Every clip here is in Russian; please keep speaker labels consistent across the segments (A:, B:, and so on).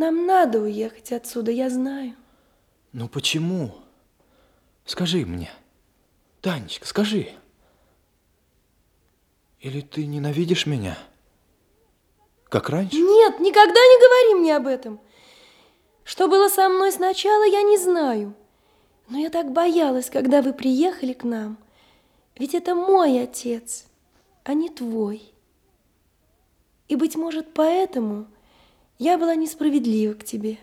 A: Нам надо уехать отсюда, я знаю.
B: Ну почему? Скажи мне. Танечка, скажи. Или ты ненавидишь меня? Как раньше?
A: Нет, никогда не говори мне об этом. Что было со мной сначала, я не знаю. Но я так боялась, когда вы приехали к нам. Ведь это мой отец, а не твой. И, быть может, поэтому я была несправедлива к тебе.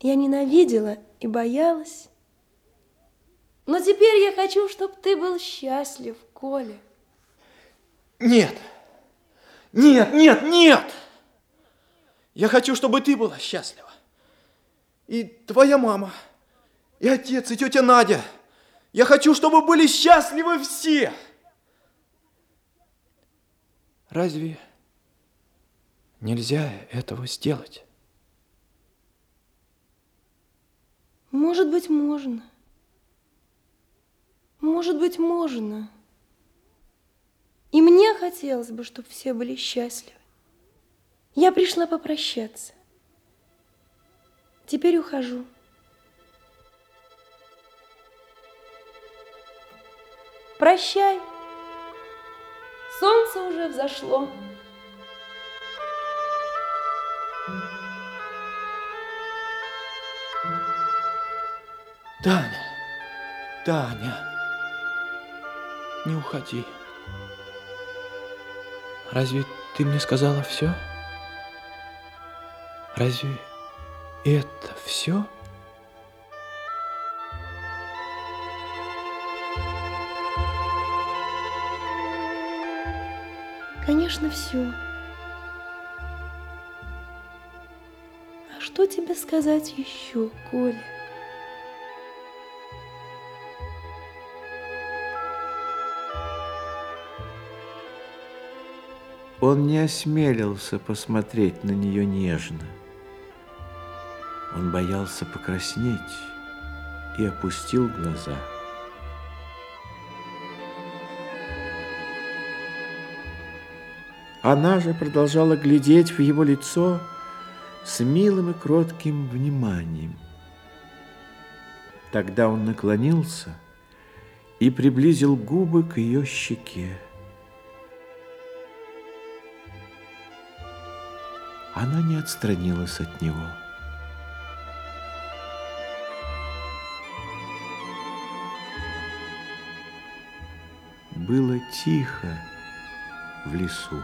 A: Я ненавидела и боялась. Но теперь я хочу, чтобы ты был счастлив, Коля.
B: Нет, нет, нет, нет! Я хочу, чтобы ты была счастлива. И твоя мама, и отец, и тетя Надя. Я хочу, чтобы были счастливы все. Разве нельзя этого сделать?
A: Может быть, можно. Может быть, можно. И мне хотелось бы, чтобы все были счастливы. Я пришла попрощаться. Теперь ухожу. Прощай. Солнце уже взошло.
B: Таня, Таня, не уходи. Разве ты мне сказала все? Разве это все?
A: Конечно, все. А что тебе сказать еще, Коля?
C: Он не осмелился посмотреть на нее нежно. Он боялся покраснеть и опустил глаза. Она же продолжала глядеть в его лицо с милым и кротким вниманием. Тогда он наклонился и приблизил губы к ее щеке. Она не отстранилась от него. Было тихо в лесу.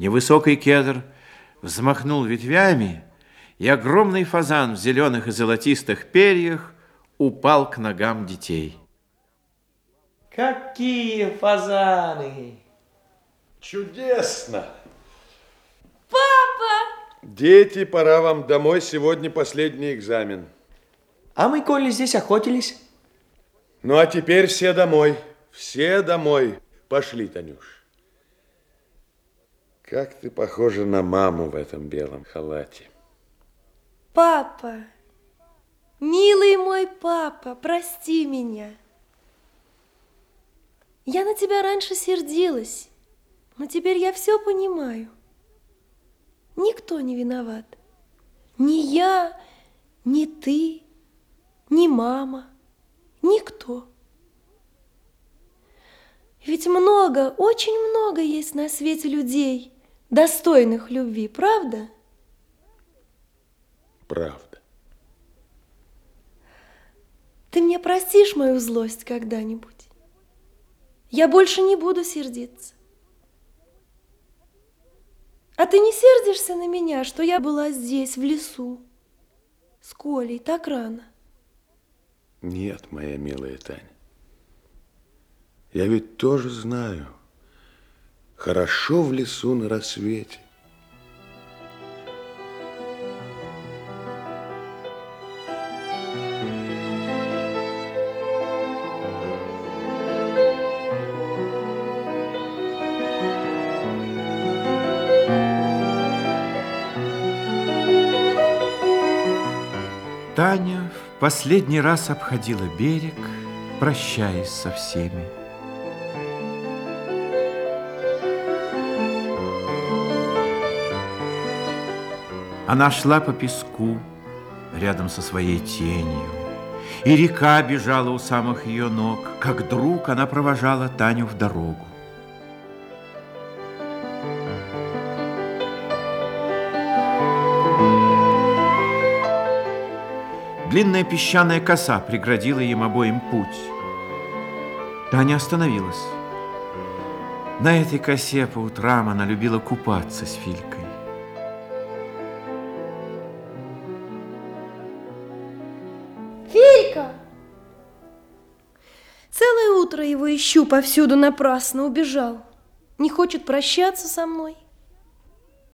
C: Невысокий кедр взмахнул ветвями, и огромный фазан в зеленых и золотистых перьях упал к ногам детей.
D: Какие фазаны!
E: Чудесно!
A: Папа!
E: Дети, пора вам домой, сегодня последний экзамен.
D: А мы, Коля, здесь охотились.
E: Ну, а теперь все домой, все домой. Пошли, Танюш. Как ты похожа на маму в этом белом халате.
A: Папа, милый мой папа, прости меня. Я на тебя раньше сердилась, но теперь я все понимаю. Никто не виноват. Ни я, ни ты, ни мама, никто. Ведь много, очень много есть на свете людей, достойных любви, правда?
E: Правда.
A: Ты мне простишь мою злость когда-нибудь? Я больше не буду сердиться. А ты не сердишься на меня, что я была здесь, в лесу, с Колей, так рано?
E: Нет, моя милая Таня. Я ведь тоже знаю, Хорошо в лесу на рассвете.
C: Таня в последний раз обходила берег, прощаясь со всеми. Она шла по песку рядом со своей тенью, и река бежала у самых ее ног, как друг она провожала Таню в дорогу. Длинная песчаная коса преградила им обоим путь. Таня остановилась. На этой косе по утрам она любила купаться с Филькой.
A: Филька! Целое утро его ищу повсюду напрасно, убежал. Не хочет прощаться со мной.